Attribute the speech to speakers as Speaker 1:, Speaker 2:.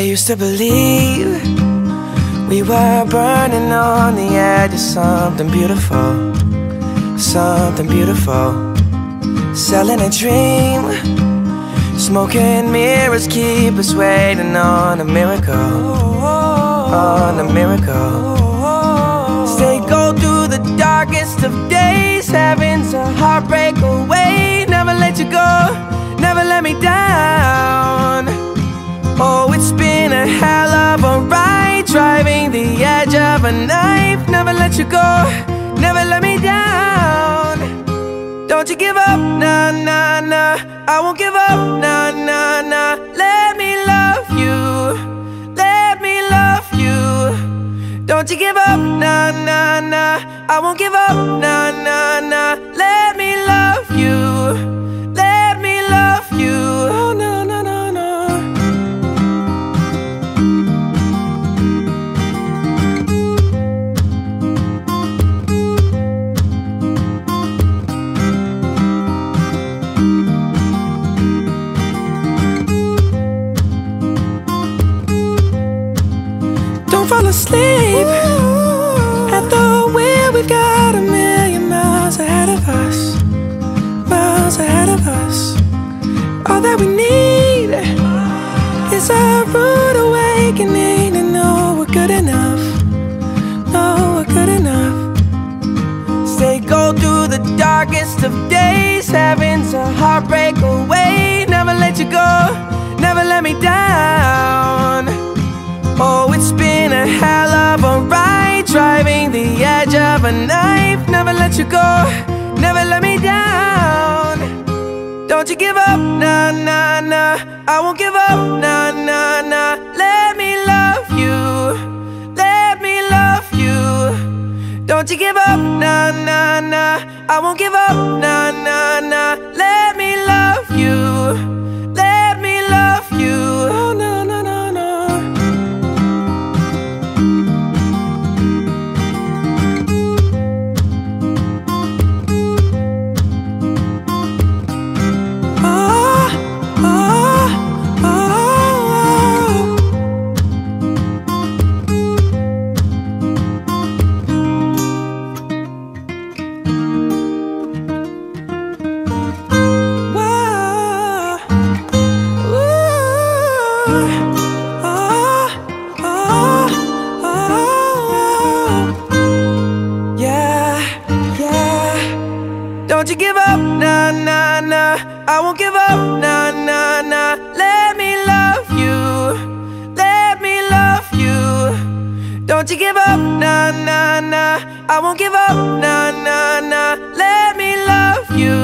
Speaker 1: used to believe we were burning on the edge of something beautiful, something beautiful. Selling a dream, smoking mirrors keep us waiting on a miracle, on a miracle. Stay go through the darkest of days, heaven's a heartbreak away. Never let you go, never let me down. Oh, it's been a hell of a ride Driving the edge of a knife. Never let you go, never let me down. Don't you give up, nah, nah, nah. I won't give up, nah, nah, nah. Let me love you Let me love you. Don't you give up, nah, nah, nah. I won't give up, nah, nah, nah. Let me love you Don't fall asleep at the wheel. We've got a million miles ahead of us. Miles ahead of us. All that we need is a rude awakening to know we're good enough. Know we're good enough. Stay go through the darkest of days. Heaven's a heartbreak away. Of a knife Never let you go, never let me down. Don't you give up, nah, nah, nah. I won't give up, nah, nah, nah. Let me love you. Let me love you. Don't you give up, nah, nah, nah. I won't give up, nah, Don't you give up, nah, nah, nah. I won't give up, nah, nah, nah. Let me love you, let me love you. Don't you give up, nah, nah, nah. I won't give up, nah, nah, nah. Let me love you,